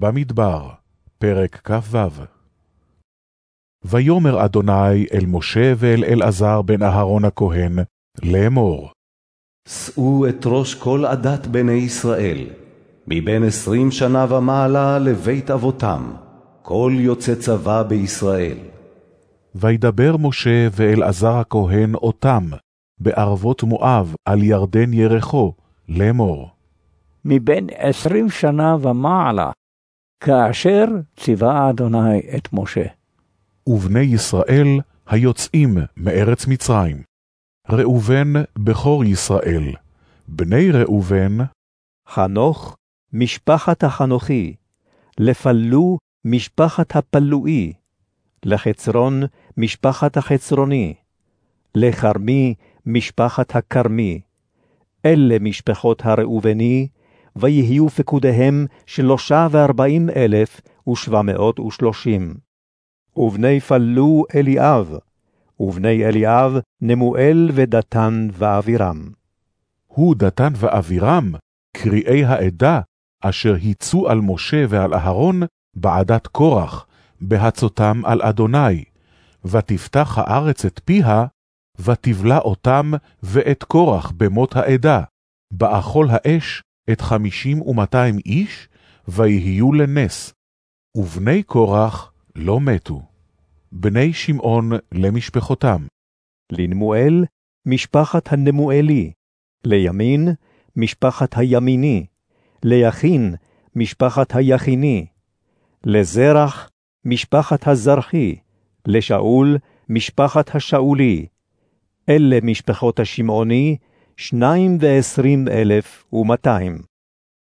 במדבר, פרק כ"ו. ויאמר אדוני אל משה ואל אלעזר בן אהרון הכהן, לאמור. שאו את ראש כל עדת בני ישראל, מבין עשרים שנה ומעלה לבית אבותם, כל יוצא צבא בישראל. וידבר משה ואלעזר הכהן אותם, בערבות מואב על ירדן ירחו, לאמור. מבין עשרים שנה ומעלה, כאשר ציווה אדוני את משה. ובני ישראל היוצאים מארץ מצרים. ראובן בכור ישראל, בני ראובן, חנוך, משפחת החנוכי, לפלו, משפחת הפלואי, לחצרון, משפחת החצרוני, לכרמי, משפחת הכרמי. אלה משפחות הראובני, ויהיו פקודיהם שלושה וארבעים אלף ושבע מאות ושלושים. ובני פלו אליאב, ובני אליאב נמואל ודתן ואבירם. הוא דתן ואבירם, קריאי העדה, אשר היצו על משה ועל אהרון בעדת קורח, בהצותם על אדוני, ותפתח הארץ את פיה, ותבלע אותם ואת קורח במות העדה, באכול האש את חמישים ומאתיים איש, ויהיו לנס, ובני קורח לא מתו. בני שמעון למשפחותם. לנמואל, משפחת הנמואלי, לימין, משפחת הימיני, ליכין, משפחת היכיני, לזרח, משפחת הזרחי, לשאול, משפחת השאולי. אלה משפחות השמעוני, שניים ועשרים אלף ומאתיים.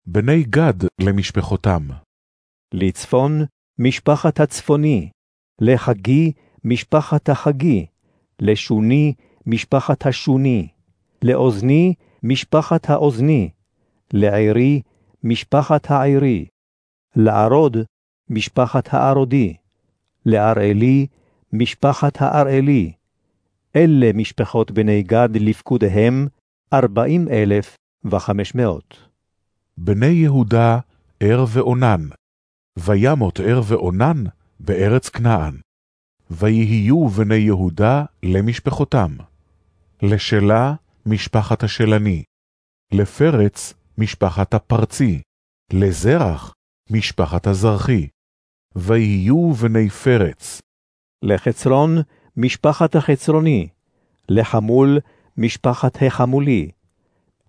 בני גד למשפחותם. לצפון, משפחת הצפוני, לחגי, משפחת החגי, לשוני, משפחת השוני, לאוזני, משפחת האוזני, לעירי, משפחת העירי, לערוד, משפחת הערודי, לאראלי, משפחת האראלי. אלה משפחות בני גד לפקודיהם, ארבעים אלף וחמש מאות. בני יהודה ער ואונן, וימות ער ואונן בארץ כנען. ויהיו בני יהודה למשפחותם. לשלה משפחת השלני, לפרץ משפחת הפרצי, לזרח משפחת הזרחי. ויהיו בני פרץ. לחצרון, משפחת החצרוני, לחמול, משפחת החמולי.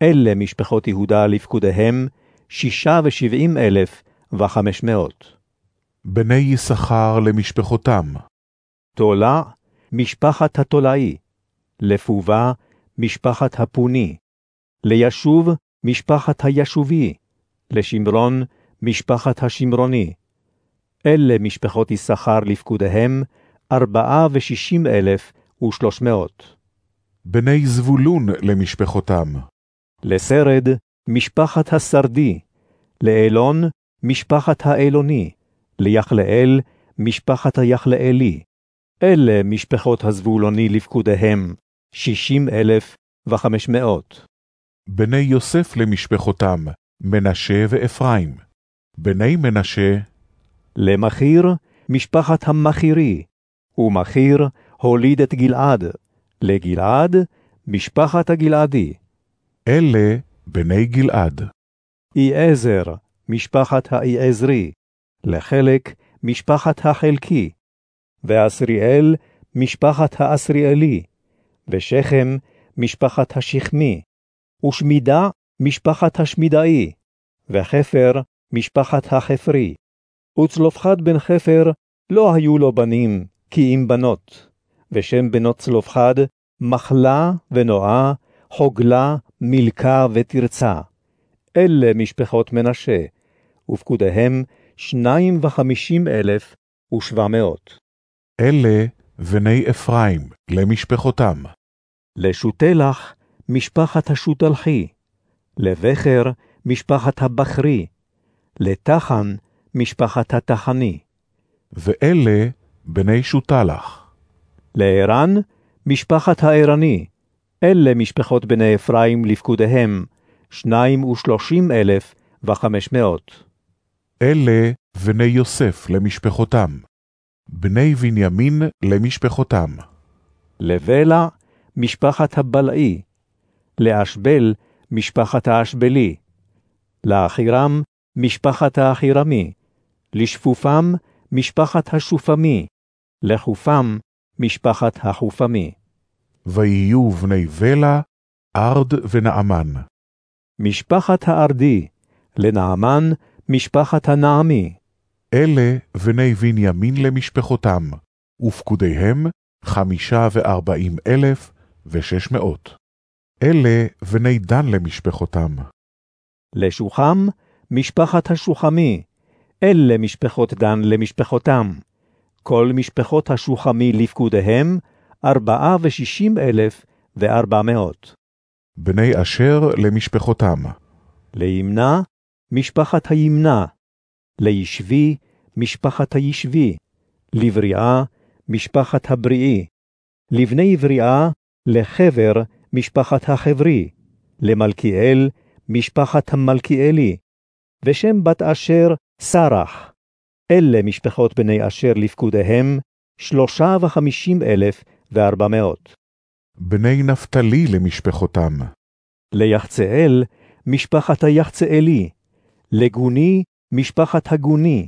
אלה משפחות יהודה לפקודיהם, שישה ושבעים אלף וחמש מאות. בני יששכר למשפחותם. תולה, משפחת התולעי. לפובה, משפחת הפוני. לישוב, משפחת הישובי. לשמרון, משפחת השמרוני. אלה משפחות יששכר לפקודיהם, ארבעה ושישים אלף ושלוש מאות. בני זבולון למשפחותם. לסרד, משפחת השרדי. לאלון, משפחת האלוני. ליחלאל, משפחת היחלאלי. אלה משפחות הזבולוני לפקודיהם, שישים אלף וחמש מאות. בני יוסף למשפחותם, מנשה ואפרים. בני מנשה, למחיר, משפחת המחירי, ומחיר הוליד את גלעד. לגלעד, משפחת הגלעדי. אלה בני גלעד. איעזר, משפחת האיעזרי. לחלק, משפחת החלקי. ואסריאל, משפחת האסריאלי. ושכם, משפחת השכמי. ושמידה, משפחת השמידאי. וחפר, משפחת החפרי. וצלופחד בן חפר, לא היו לו בנים, כי אם בנות. ושם בנות צלופחד, מחלה ונועה, חוגלה, מילכה ותרצה. אלה משפחות מנשה, ופקודיהם שניים וחמישים אלף ושבע מאות. אלה בני אפרים למשפחותם. לשותלח, משפחת השותלחי. לבכר, משפחת הבכרי. לתחן, משפחת התחני. ואלה בני שותלח. לערן, משפחת הערני. אלה משפחות בני אפרים לפקודיהם, שניים ושלושים אלף וחמש מאות. אלה בני יוסף למשפחותם, בני בנימין למשפחותם. לבלע, משפחת הבלעי, לאשבל, משפחת האשבלי, לאחירם, משפחת האחירמי, לשפופם, משפחת השופמי, לחופם, משפחת החופמי. ויהיו בני בלע, ארד ונעמן. משפחת הארדי, לנעמן, משפחת הנעמי. אלה בני בנימין למשפחותם, ופקודיהם חמישה וארבעים אלף ושש מאות. אלה בני דן למשפחותם. לשוחם, משפחת השוחמי. אלה משפחות דן למשפחותם. כל משפחות השוחמי לפקודיהם, ארבעה ושישים אלף וארבע מאות. בני אשר למשפחותם. לימנה, משפחת הימנה. לישבי, משפחת הישבי. לבריאה, משפחת הבריאי. לבני בריאה, לחבר, משפחת החברי. למלכיאל, משפחת המלכיאלי. ושם בת אשר, סרח. אלה משפחות בני אשר לפקודיהם, שלושה וחמישים אלף וארבע מאות. בני נפתלי למשפחותם. ליחצאל, משפחת היחצאלי. לגוני, משפחת הגוני.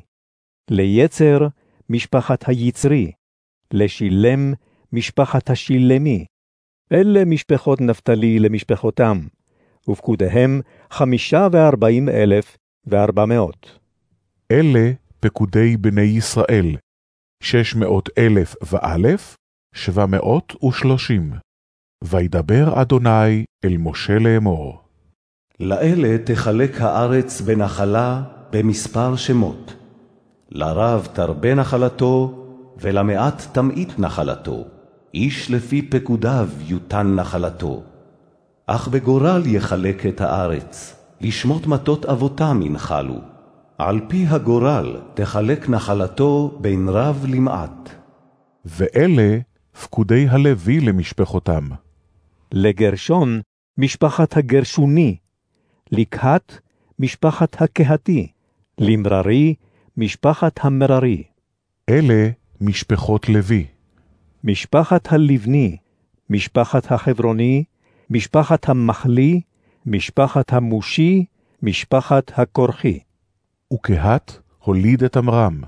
ליצר, משפחת היצרי. לשילם, משפחת השילמי. אלה משפחות נפתלי למשפחותם, ופקודיהם חמישה וארבעים אלף וארבע מאות. אלה פקודי בני ישראל, שש מאות אלף ואלף, שבע מאות ושלושים. וידבר אדוני אל משה לאמור. לאלה תחלק הארץ בנחלה במספר שמות. לרב תרבה נחלתו, ולמעט תמעיט נחלתו. איש לפי פקודיו יותן נחלתו. אך בגורל יחלק את הארץ, לשמות מטות אבותם ינחלו. על פי הגורל תחלק נחלתו בין רב למעט. ואלה פקודי הלוי למשפחותם. לגרשון, משפחת הגרשוני. לקהת, משפחת הקהתי. למררי, משפחת המררי. אלה משפחות לוי. משפחת הלבני, משפחת החברוני, משפחת המחלי, משפחת המושי, משפחת הכורחי. וקהת הוליד את עמרם.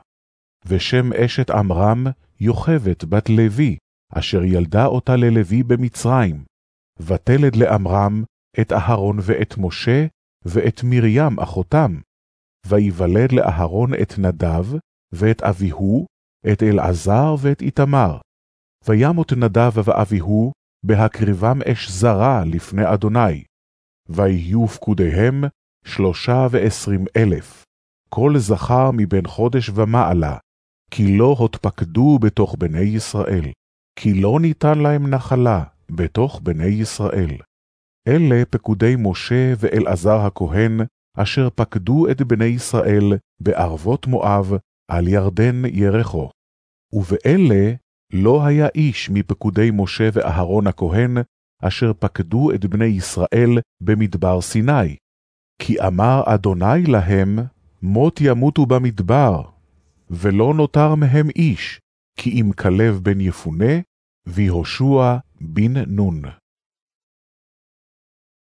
ושם אשת עמרם יוכבת בת לוי, אשר ילדה אותה ללוי במצרים. ותלד לעמרם את אהרון ואת משה, ואת מרים אחותם. ויוולד לאהרון את נדב, ואת אביהו, את אלעזר ואת איתמר. וימות נדב ואביהו, בהקריבם אש זרה לפני אדוני. ויהיו פקודיהם שלושה ועשרים אלף, כל זכר מבין חודש ומעלה, כי לא הותפקדו בתוך בני ישראל, כי לא ניתן להם נחלה בתוך בני ישראל. אלה פקודי משה ואלעזר הכהן, אשר פקדו את בני ישראל בערבות מואב, על ירדן ירחו. ובאלה לא היה איש מפקודי משה ואהרון הכהן, אשר פקדו את בני ישראל במדבר סיני. כי אמר אדוני להם, מות ימותו במדבר, ולא נותר מהם איש, כי אם כלב בן יפונה, ויהושע בן נון.